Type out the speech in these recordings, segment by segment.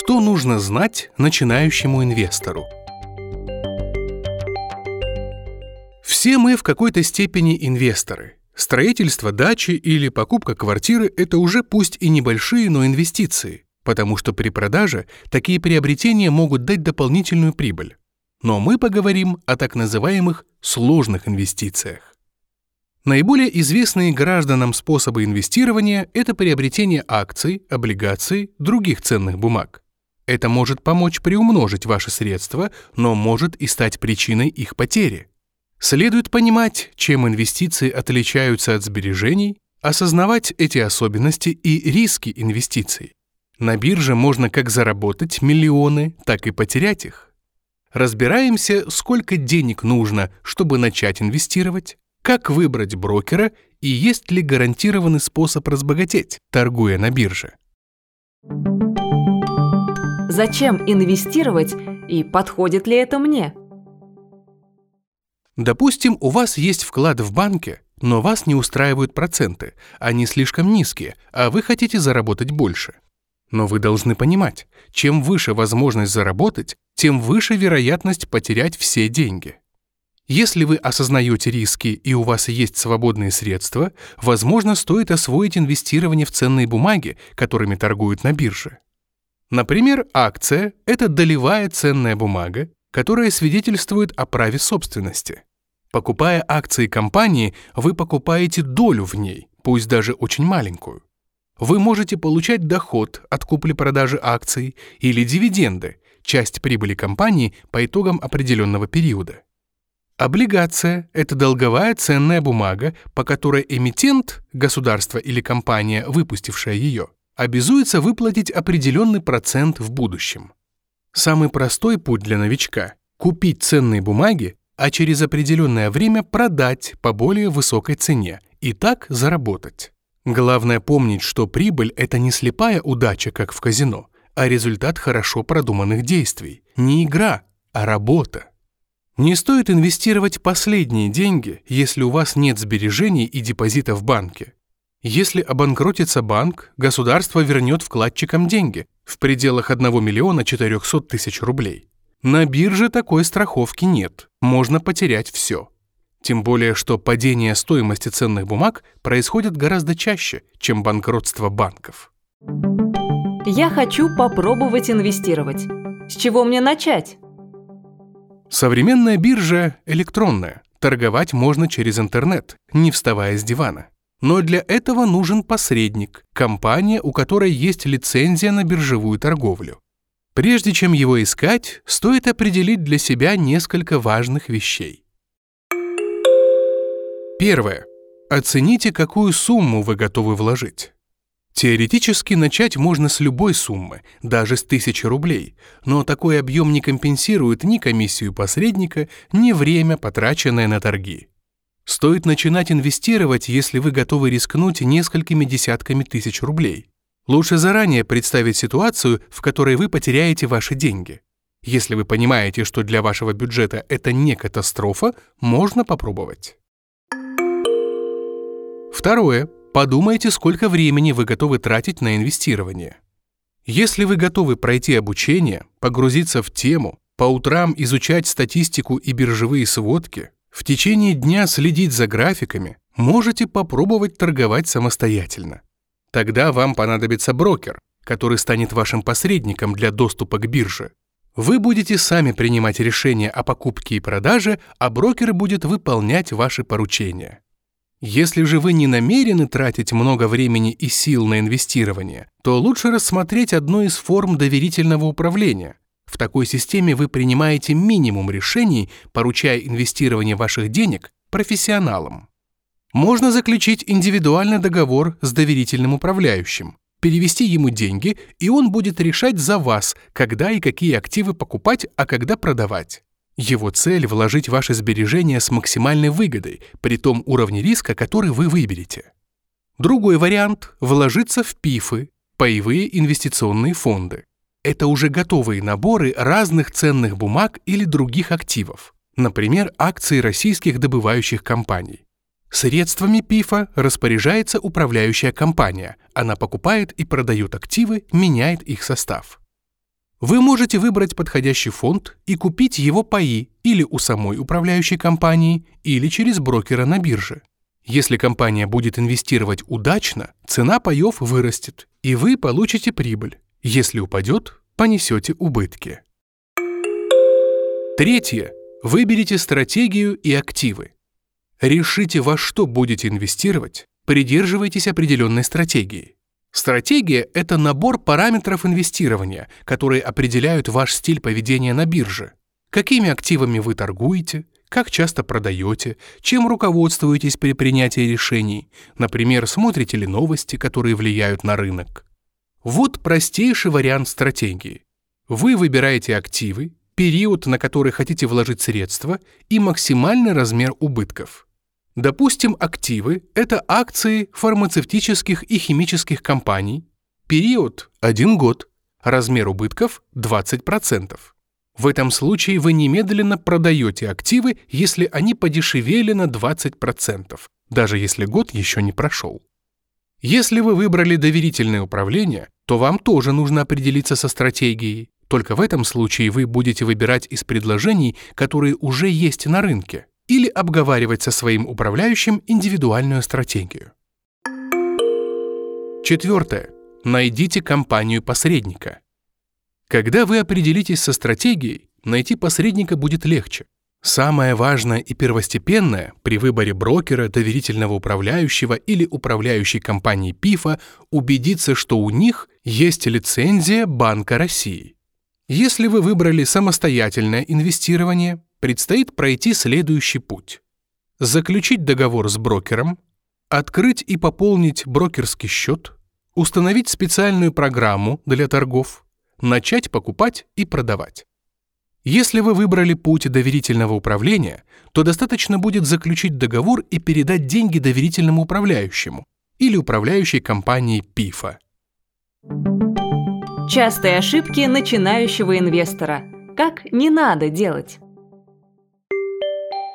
Что нужно знать начинающему инвестору? Все мы в какой-то степени инвесторы. Строительство дачи или покупка квартиры – это уже пусть и небольшие, но инвестиции, потому что при продаже такие приобретения могут дать дополнительную прибыль. Но мы поговорим о так называемых сложных инвестициях. Наиболее известные гражданам способы инвестирования – это приобретение акций, облигаций, других ценных бумаг. Это может помочь приумножить ваши средства, но может и стать причиной их потери. Следует понимать, чем инвестиции отличаются от сбережений, осознавать эти особенности и риски инвестиций. На бирже можно как заработать миллионы, так и потерять их. Разбираемся, сколько денег нужно, чтобы начать инвестировать, как выбрать брокера и есть ли гарантированный способ разбогатеть, торгуя на бирже. Зачем инвестировать и подходит ли это мне? Допустим, у вас есть вклад в банке, но вас не устраивают проценты, они слишком низкие, а вы хотите заработать больше. Но вы должны понимать, чем выше возможность заработать, тем выше вероятность потерять все деньги. Если вы осознаете риски и у вас есть свободные средства, возможно, стоит освоить инвестирование в ценные бумаги, которыми торгуют на бирже. Например, акция – это долевая ценная бумага, которая свидетельствует о праве собственности. Покупая акции компании, вы покупаете долю в ней, пусть даже очень маленькую. Вы можете получать доход от купли-продажи акций или дивиденды, часть прибыли компании по итогам определенного периода. Облигация – это долговая ценная бумага, по которой эмитент, государство или компания, выпустившая ее, обязуется выплатить определенный процент в будущем. Самый простой путь для новичка – купить ценные бумаги, а через определенное время продать по более высокой цене и так заработать. Главное помнить, что прибыль – это не слепая удача, как в казино, а результат хорошо продуманных действий. Не игра, а работа. Не стоит инвестировать последние деньги, если у вас нет сбережений и депозита в банке. Если обанкротится банк, государство вернет вкладчикам деньги в пределах 1 миллиона 400 тысяч рублей. На бирже такой страховки нет, можно потерять все. Тем более, что падение стоимости ценных бумаг происходит гораздо чаще, чем банкротство банков. Я хочу попробовать инвестировать. С чего мне начать? Современная биржа электронная. Торговать можно через интернет, не вставая с дивана. Но для этого нужен посредник, компания, у которой есть лицензия на биржевую торговлю. Прежде чем его искать, стоит определить для себя несколько важных вещей. Первое. Оцените, какую сумму вы готовы вложить. Теоретически начать можно с любой суммы, даже с 1000 рублей, но такой объем не компенсирует ни комиссию посредника, ни время, потраченное на торги. Стоит начинать инвестировать, если вы готовы рискнуть несколькими десятками тысяч рублей. Лучше заранее представить ситуацию, в которой вы потеряете ваши деньги. Если вы понимаете, что для вашего бюджета это не катастрофа, можно попробовать. Второе. Подумайте, сколько времени вы готовы тратить на инвестирование. Если вы готовы пройти обучение, погрузиться в тему, по утрам изучать статистику и биржевые сводки, в течение дня следить за графиками, можете попробовать торговать самостоятельно. Тогда вам понадобится брокер, который станет вашим посредником для доступа к бирже. Вы будете сами принимать решения о покупке и продаже, а брокер будет выполнять ваши поручения. Если же вы не намерены тратить много времени и сил на инвестирование, то лучше рассмотреть одну из форм доверительного управления. В такой системе вы принимаете минимум решений, поручая инвестирование ваших денег профессионалам. Можно заключить индивидуальный договор с доверительным управляющим, перевести ему деньги, и он будет решать за вас, когда и какие активы покупать, а когда продавать. Его цель – вложить ваши сбережения с максимальной выгодой, при том уровне риска, который вы выберете. Другой вариант – вложиться в ПИФы, паевые инвестиционные фонды. Это уже готовые наборы разных ценных бумаг или других активов, например, акции российских добывающих компаний. Средствами ПИФа распоряжается управляющая компания. Она покупает и продает активы, меняет их состав. Вы можете выбрать подходящий фонд и купить его паи или у самой управляющей компании, или через брокера на бирже. Если компания будет инвестировать удачно, цена паев вырастет, и вы получите прибыль. Если упадет, понесете убытки. Третье. Выберите стратегию и активы. Решите, во что будете инвестировать, придерживайтесь определенной стратегии. Стратегия – это набор параметров инвестирования, которые определяют ваш стиль поведения на бирже. Какими активами вы торгуете, как часто продаете, чем руководствуетесь при принятии решений, например, смотрите ли новости, которые влияют на рынок. Вот простейший вариант стратегии. Вы выбираете активы, период, на который хотите вложить средства и максимальный размер убытков. Допустим, активы – это акции фармацевтических и химических компаний, период – 1 год, размер убытков – 20%. В этом случае вы немедленно продаете активы, если они подешевели на 20%, даже если год еще не прошел. Если вы выбрали доверительное управление, то вам тоже нужно определиться со стратегией. Только в этом случае вы будете выбирать из предложений, которые уже есть на рынке, или обговаривать со своим управляющим индивидуальную стратегию. Четвертое. Найдите компанию-посредника. Когда вы определитесь со стратегией, найти посредника будет легче. Самое важное и первостепенное при выборе брокера, доверительного управляющего или управляющей компании ПИФа убедиться, что у них есть лицензия Банка России. Если вы выбрали самостоятельное инвестирование, предстоит пройти следующий путь. Заключить договор с брокером, открыть и пополнить брокерский счет, установить специальную программу для торгов – начать покупать и продавать. Если вы выбрали путь доверительного управления, то достаточно будет заключить договор и передать деньги доверительному управляющему или управляющей компании ПИФа. Частые ошибки начинающего инвестора. Как не надо делать?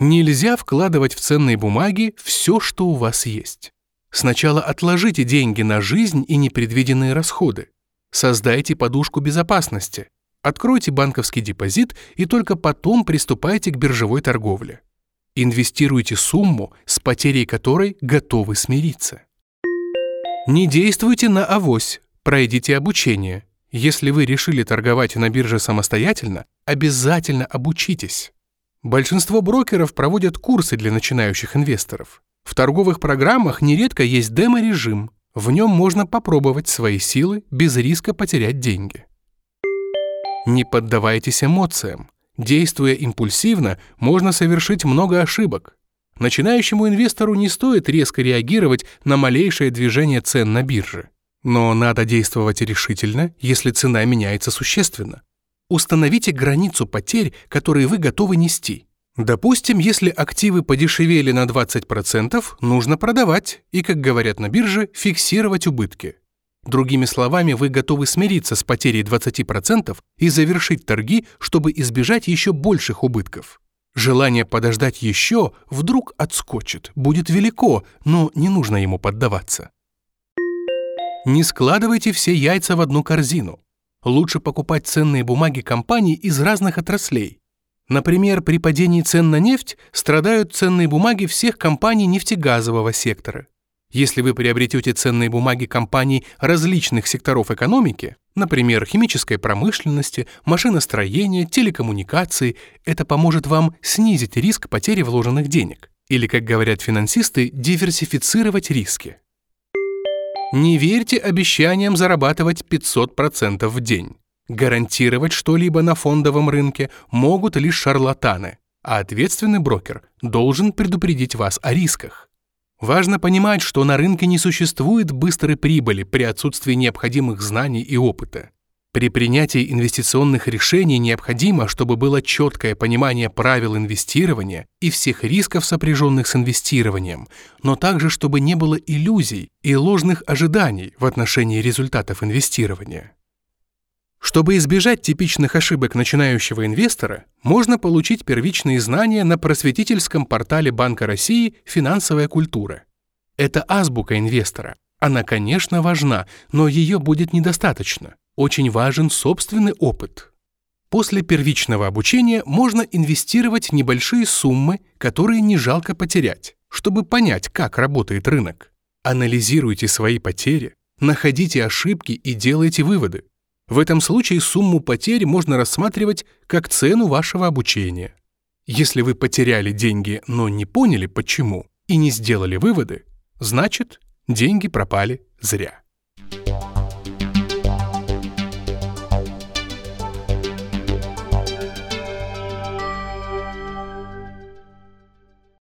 Нельзя вкладывать в ценные бумаги все, что у вас есть. Сначала отложите деньги на жизнь и непредвиденные расходы. Создайте подушку безопасности. Откройте банковский депозит и только потом приступайте к биржевой торговле. Инвестируйте сумму, с потерей которой готовы смириться. Не действуйте на авось, пройдите обучение. Если вы решили торговать на бирже самостоятельно, обязательно обучитесь. Большинство брокеров проводят курсы для начинающих инвесторов. В торговых программах нередко есть демо-режим – в нем можно попробовать свои силы без риска потерять деньги. Не поддавайтесь эмоциям. Действуя импульсивно, можно совершить много ошибок. Начинающему инвестору не стоит резко реагировать на малейшее движение цен на бирже. Но надо действовать решительно, если цена меняется существенно. Установите границу потерь, которые вы готовы нести. Допустим, если активы подешевели на 20%, нужно продавать и, как говорят на бирже, фиксировать убытки. Другими словами, вы готовы смириться с потерей 20% и завершить торги, чтобы избежать еще больших убытков. Желание подождать еще вдруг отскочит, будет велико, но не нужно ему поддаваться. Не складывайте все яйца в одну корзину. Лучше покупать ценные бумаги компаний из разных отраслей. Например, при падении цен на нефть страдают ценные бумаги всех компаний нефтегазового сектора. Если вы приобретете ценные бумаги компаний различных секторов экономики, например, химической промышленности, машиностроения, телекоммуникации, это поможет вам снизить риск потери вложенных денег. Или, как говорят финансисты, диверсифицировать риски. Не верьте обещаниям зарабатывать 500% в день. Гарантировать что-либо на фондовом рынке могут лишь шарлатаны, а ответственный брокер должен предупредить вас о рисках. Важно понимать, что на рынке не существует быстрой прибыли при отсутствии необходимых знаний и опыта. При принятии инвестиционных решений необходимо, чтобы было четкое понимание правил инвестирования и всех рисков, сопряженных с инвестированием, но также, чтобы не было иллюзий и ложных ожиданий в отношении результатов инвестирования. Чтобы избежать типичных ошибок начинающего инвестора, можно получить первичные знания на просветительском портале Банка России «Финансовая культура». Это азбука инвестора. Она, конечно, важна, но ее будет недостаточно. Очень важен собственный опыт. После первичного обучения можно инвестировать небольшие суммы, которые не жалко потерять, чтобы понять, как работает рынок. Анализируйте свои потери, находите ошибки и делайте выводы. В этом случае сумму потерь можно рассматривать как цену вашего обучения. Если вы потеряли деньги, но не поняли почему и не сделали выводы, значит, деньги пропали зря.